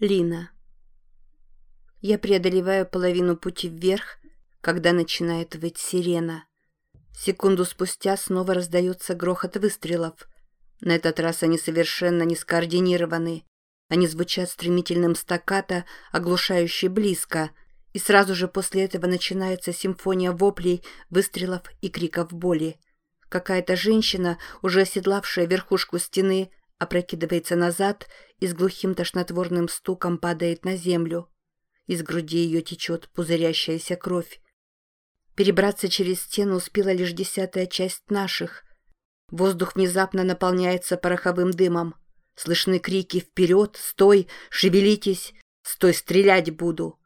Лина. Я преодолеваю половину пути вверх, когда начинает выть сирена. Секунду спустя снова раздается грохот выстрелов. На этот раз они совершенно не скоординированы. Они звучат стремительным стаккато, оглушающе близко, и сразу же после этого начинается симфония воплей, выстрелов и криков боли. Какая-то женщина, уже оседлавшая верхушку стены, опрокидывается назад и с глухим тошнотворным стуком падает на землю. Из груди ее течет пузырящаяся кровь. Перебраться через стену успела лишь десятая часть наших. Воздух внезапно наполняется пороховым дымом. Слышны крики «Вперед! Стой! Шевелитесь! Стой! Стрелять буду!»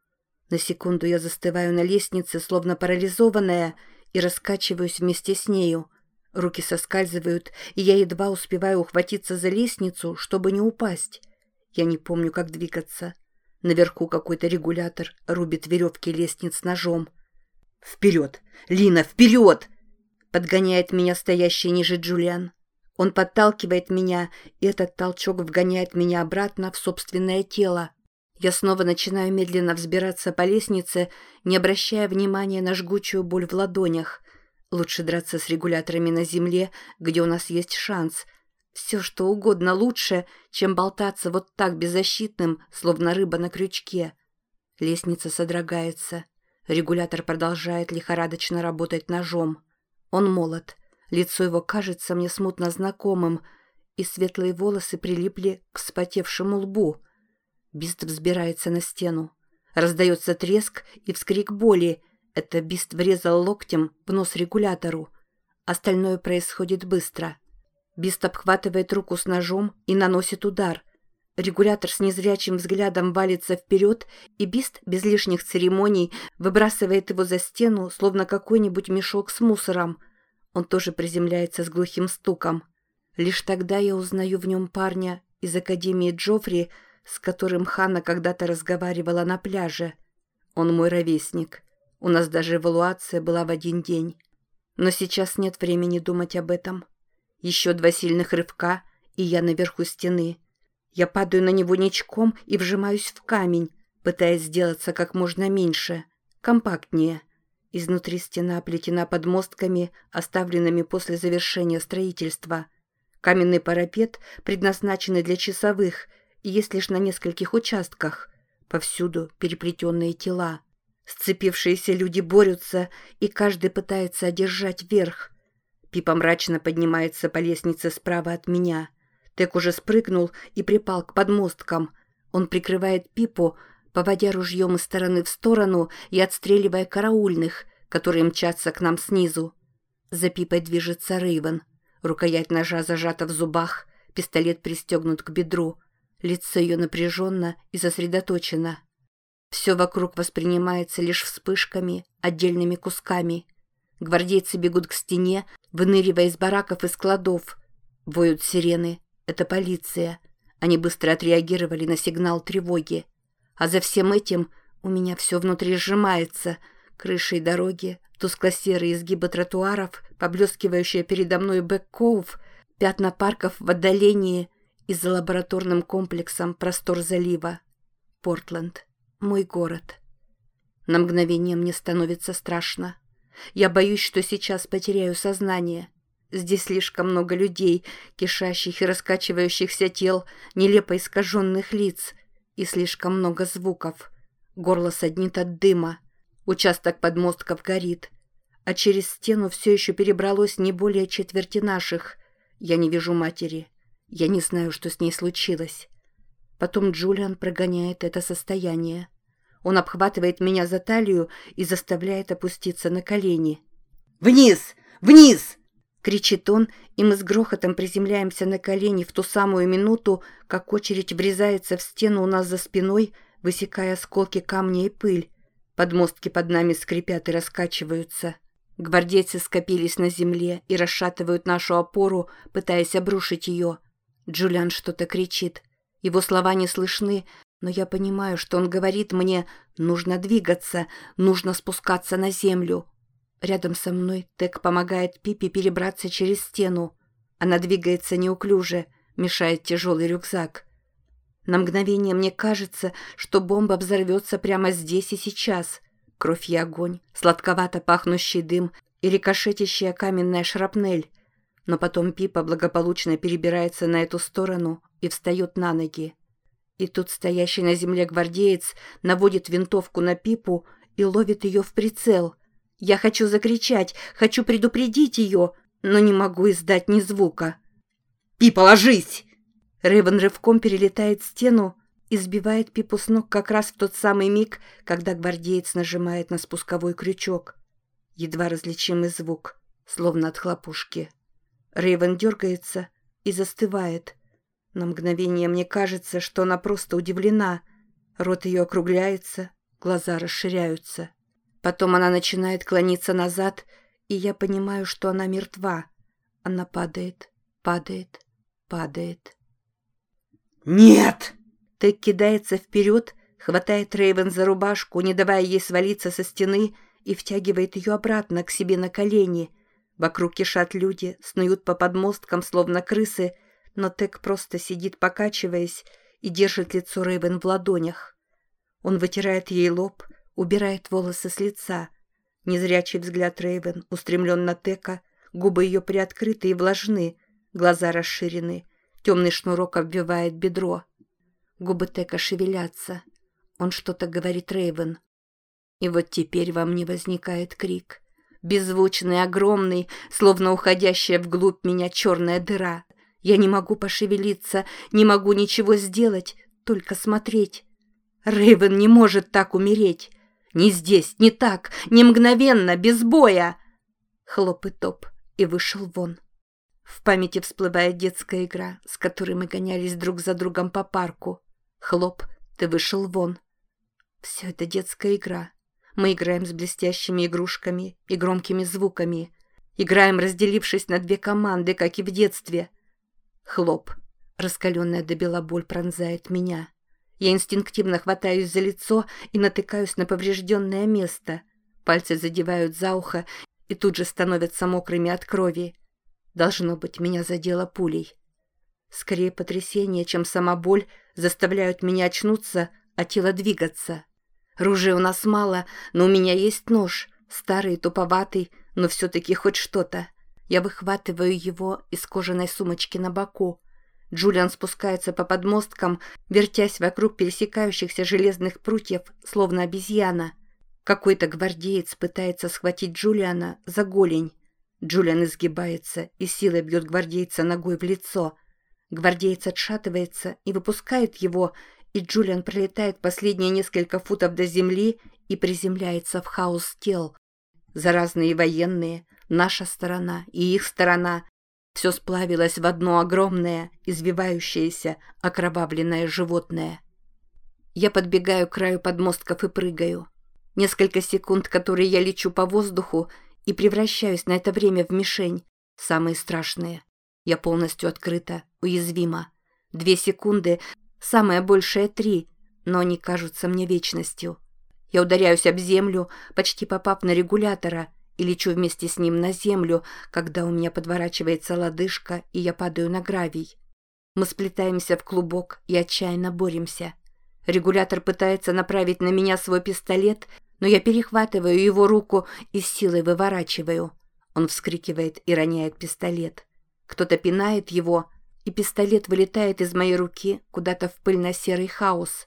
На секунду я застываю на лестнице, словно парализованная, и раскачиваюсь вместе с нею — Руки соскальзывают, и я едва успеваю ухватиться за лестницу, чтобы не упасть. Я не помню, как двигаться. Наверху какой-то регулятор рубит веревки лестниц ножом. «Вперед! Лина, вперед!» Подгоняет меня стоящий ниже Джулиан. Он подталкивает меня, и этот толчок вгоняет меня обратно в собственное тело. Я снова начинаю медленно взбираться по лестнице, не обращая внимания на жгучую боль в ладонях. Лучше драться с регуляторами на земле, где у нас есть шанс. Все, что угодно лучше, чем болтаться вот так беззащитным, словно рыба на крючке. Лестница содрогается. Регулятор продолжает лихорадочно работать ножом. Он молод. Лицо его кажется мне смутно знакомым, и светлые волосы прилипли к вспотевшему лбу. Бист взбирается на стену. Раздается треск и вскрик боли, это Бист врезал локтем в нос регулятору. Остальное происходит быстро. Бист обхватывает руку с ножом и наносит удар. Регулятор с незрячим взглядом валится вперед, и Бист без лишних церемоний выбрасывает его за стену, словно какой-нибудь мешок с мусором. Он тоже приземляется с глухим стуком. Лишь тогда я узнаю в нем парня из Академии Джоффри, с которым Ханна когда-то разговаривала на пляже. Он мой ровесник. У нас даже эвалуация была в один день. Но сейчас нет времени думать об этом. Еще два сильных рывка, и я наверху стены. Я падаю на него ничком и вжимаюсь в камень, пытаясь сделаться как можно меньше, компактнее. Изнутри стена оплетена подмостками, оставленными после завершения строительства. Каменный парапет, предназначенный для часовых, есть лишь на нескольких участках. Повсюду переплетенные тела. Сцепившиеся люди борются, и каждый пытается одержать верх. Пипа мрачно поднимается по лестнице справа от меня. Тек уже спрыгнул и припал к подмосткам. Он прикрывает Пипу, поводя ружьем из стороны в сторону и отстреливая караульных, которые мчатся к нам снизу. За Пипой движется Рейвен. Рукоять ножа зажата в зубах, пистолет пристегнут к бедру. Лицо ее напряженно и сосредоточено. Все вокруг воспринимается лишь вспышками, отдельными кусками. Гвардейцы бегут к стене, выныривая из бараков и складов. Воют сирены. Это полиция. Они быстро отреагировали на сигнал тревоги. А за всем этим у меня все внутри сжимается. Крыши и дороги, тускло-серые изгибы тротуаров, поблескивающая передо мной Бэк-Коув, пятна парков в отдалении и за лабораторным комплексом простор залива. Портленд мой город. На мгновение мне становится страшно. Я боюсь, что сейчас потеряю сознание. Здесь слишком много людей, кишащих и раскачивающихся тел, нелепо искаженных лиц, и слишком много звуков. Горло саднит от дыма. Участок подмостков горит. А через стену все еще перебралось не более четверти наших. Я не вижу матери. Я не знаю, что с ней случилось. Потом Джулиан прогоняет это состояние. Он обхватывает меня за талию и заставляет опуститься на колени. «Вниз! Вниз!» — кричит он, и мы с грохотом приземляемся на колени в ту самую минуту, как очередь врезается в стену у нас за спиной, высекая осколки камня и пыль. Подмостки под нами скрипят и раскачиваются. Гвардейцы скопились на земле и расшатывают нашу опору, пытаясь обрушить ее. Джулиан что-то кричит. Его слова не слышны, но я понимаю, что он говорит мне «нужно двигаться, нужно спускаться на землю». Рядом со мной Тек помогает Пипи перебраться через стену. Она двигается неуклюже, мешает тяжелый рюкзак. На мгновение мне кажется, что бомба взорвется прямо здесь и сейчас. Кровь и огонь, сладковато пахнущий дым и рикошетящая каменная шрапнель. Но потом Пипа благополучно перебирается на эту сторону и встает на ноги. И тут стоящий на земле гвардеец наводит винтовку на Пипу и ловит ее в прицел. Я хочу закричать, хочу предупредить ее, но не могу издать ни звука. «Пипа, ложись!» Рэйвен рывком перелетает стену и сбивает Пипу с ног как раз в тот самый миг, когда гвардеец нажимает на спусковой крючок. Едва различимый звук, словно от хлопушки. Рэйвен дергается и застывает. На мгновение мне кажется, что она просто удивлена. Рот ее округляется, глаза расширяются. Потом она начинает клониться назад, и я понимаю, что она мертва. Она падает, падает, падает. «Нет!» Тек кидается вперед, хватает Рейвен за рубашку, не давая ей свалиться со стены, и втягивает ее обратно к себе на колени. Вокруг кишат люди, снуют по подмосткам, словно крысы, но Тек просто сидит, покачиваясь, и держит лицо Рейвен в ладонях. Он вытирает ей лоб, убирает волосы с лица. Незрячий взгляд Рейвен устремлен на Тека, губы ее приоткрыты и влажны, глаза расширены, темный шнурок обвивает бедро. Губы Тека шевелятся. Он что-то говорит Рейвен. И вот теперь во мне возникает крик. Беззвучный, огромный, словно уходящая вглубь меня черная дыра. Я не могу пошевелиться, не могу ничего сделать, только смотреть. Рейвен не может так умереть. Не здесь, не так, не мгновенно, без боя. Хлоп и топ, и вышел вон. В памяти всплывает детская игра, с которой мы гонялись друг за другом по парку. Хлоп, ты вышел вон. Все это детская игра. Мы играем с блестящими игрушками и громкими звуками. Играем, разделившись на две команды, как и в детстве. Хлоп. Раскаленная до бела боль пронзает меня. Я инстинктивно хватаюсь за лицо и натыкаюсь на поврежденное место. Пальцы задевают за ухо и тут же становятся мокрыми от крови. Должно быть, меня задело пулей. Скорее потрясение, чем сама боль, заставляют меня очнуться, а тело двигаться. Ружья у нас мало, но у меня есть нож, старый, туповатый, но все-таки хоть что-то. Я выхватываю его из кожаной сумочки на боку. Джулиан спускается по подмосткам, вертясь вокруг пересекающихся железных прутьев, словно обезьяна. Какой-то гвардеец пытается схватить Джулиана за голень. Джулиан изгибается и силой бьет гвардейца ногой в лицо. Гвардеец отшатывается и выпускает его, и Джулиан пролетает последние несколько футов до земли и приземляется в хаос тел. Заразные военные, наша сторона и их сторона. Все сплавилось в одно огромное, извивающееся, окровавленное животное. Я подбегаю к краю подмостков и прыгаю. Несколько секунд, которые я лечу по воздуху, и превращаюсь на это время в мишень. Самые страшные. Я полностью открыта, уязвима. Две секунды, самое большее три, но они кажутся мне вечностью. Я ударяюсь об землю, почти попав на регулятора, и лечу вместе с ним на землю, когда у меня подворачивается лодыжка, и я падаю на гравий. Мы сплетаемся в клубок и отчаянно боремся. Регулятор пытается направить на меня свой пистолет, но я перехватываю его руку и силой выворачиваю. Он вскрикивает и роняет пистолет. Кто-то пинает его, и пистолет вылетает из моей руки куда-то в пыльно-серый хаос.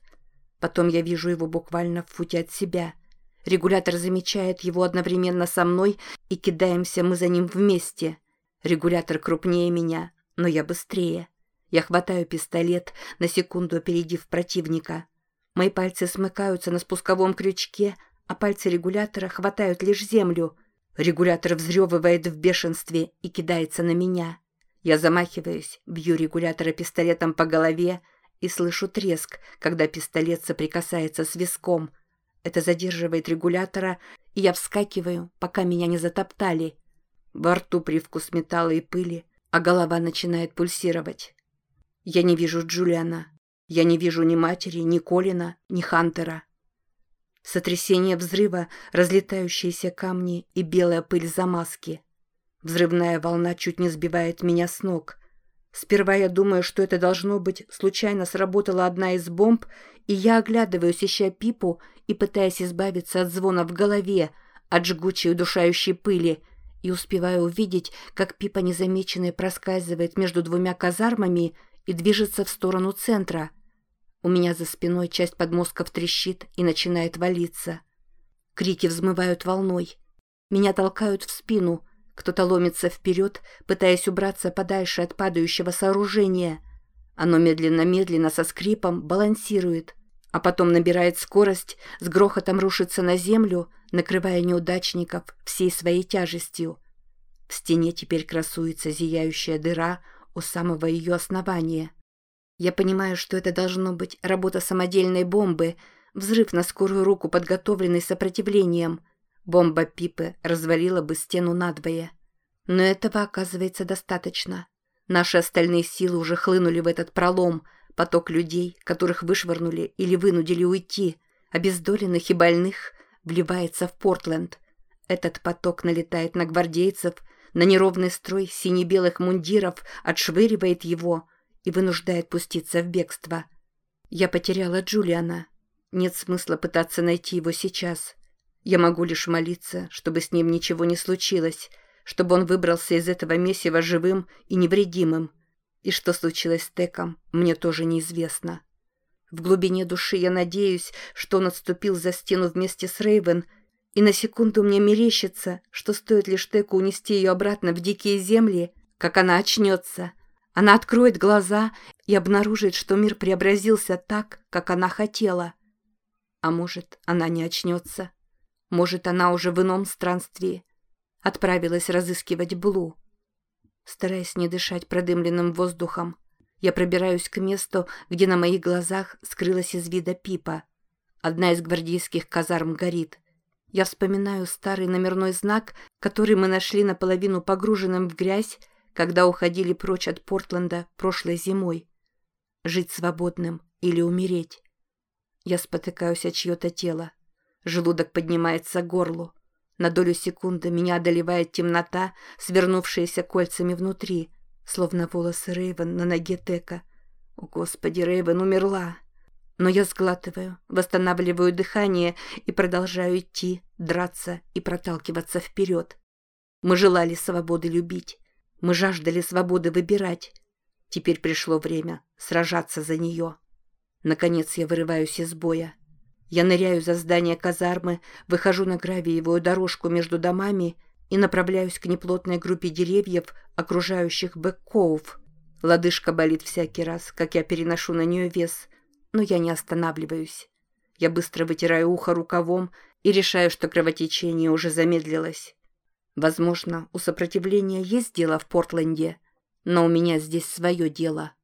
Потом я вижу его буквально в футе от себя. Регулятор замечает его одновременно со мной, и кидаемся мы за ним вместе. Регулятор крупнее меня, но я быстрее. Я хватаю пистолет, на секунду опередив противника. Мои пальцы смыкаются на спусковом крючке, а пальцы регулятора хватают лишь землю. Регулятор взрёвывает в бешенстве и кидается на меня. Я замахиваюсь, бью регулятора пистолетом по голове и слышу треск, когда пистолет соприкасается с виском. Это задерживает регулятора, и я вскакиваю, пока меня не затоптали. Во рту привкус металла и пыли, а голова начинает пульсировать. Я не вижу Джулиана. Я не вижу ни матери, ни Колина, ни Хантера. Сотрясение взрыва, разлетающиеся камни и белая пыль замазки. Взрывная волна чуть не сбивает меня с ног. Сперва я думаю, что это должно быть случайно сработала одна из бомб, и я оглядываюсь, ища пипу и пытаясь избавиться от звона в голове, от жгучей удушающей пыли, и успеваю увидеть, как пипа незамеченная проскальзывает между двумя казармами и движется в сторону центра. У меня за спиной часть подмозгов трещит и начинает валиться. Крики взмывают волной. Меня толкают в спину — кто-то ломится вперед, пытаясь убраться подальше от падающего сооружения. Оно медленно-медленно со скрипом балансирует, а потом набирает скорость, с грохотом рушится на землю, накрывая неудачников всей своей тяжестью. В стене теперь красуется зияющая дыра у самого ее основания. Я понимаю, что это должно быть работа самодельной бомбы, взрыв на скорую руку, подготовленный сопротивлением – Бомба Пипы развалила бы стену надвое. Но этого оказывается достаточно. Наши остальные силы уже хлынули в этот пролом, поток людей, которых вышвырнули или вынудили уйти, обездоленных и больных, вливается в Портленд. Этот поток налетает на гвардейцев, на неровный строй сине-белых мундиров, отшвыривает его и вынуждает пуститься в бегство. Я потеряла Джулиана. Нет смысла пытаться найти его сейчас. Я могу лишь молиться, чтобы с ним ничего не случилось, чтобы он выбрался из этого месива живым и невредимым. И что случилось с Теком, мне тоже неизвестно. В глубине души я надеюсь, что он отступил за стену вместе с Рейвен, и на секунду мне мерещится, что стоит лишь Теку унести ее обратно в дикие земли, как она очнется. Она откроет глаза и обнаружит, что мир преобразился так, как она хотела. А может, она не очнется. Может, она уже в ином странстве. Отправилась разыскивать Блу. Стараясь не дышать продымленным воздухом, я пробираюсь к месту, где на моих глазах скрылась из вида Пипа. Одна из гвардейских казарм горит. Я вспоминаю старый номерной знак, который мы нашли наполовину погруженным в грязь, когда уходили прочь от Портленда прошлой зимой. Жить свободным или умереть. Я спотыкаюсь о чье-то тело. Желудок поднимается к горлу. На долю секунды меня одолевает темнота, свернувшаяся кольцами внутри, словно волосы Рейвен на ноге Тека. О, Господи, Рейвен умерла. Но я сглатываю, восстанавливаю дыхание и продолжаю идти, драться и проталкиваться вперед. Мы желали свободы любить. Мы жаждали свободы выбирать. Теперь пришло время сражаться за нее. Наконец я вырываюсь из боя. Я ныряю за здание казармы, выхожу на гравиевую дорожку между домами и направляюсь к неплотной группе деревьев, окружающих Бэккоув. Лодыжка болит всякий раз, как я переношу на нее вес, но я не останавливаюсь. Я быстро вытираю ухо рукавом и решаю, что кровотечение уже замедлилось. Возможно, у сопротивления есть дело в Портленде, но у меня здесь свое дело —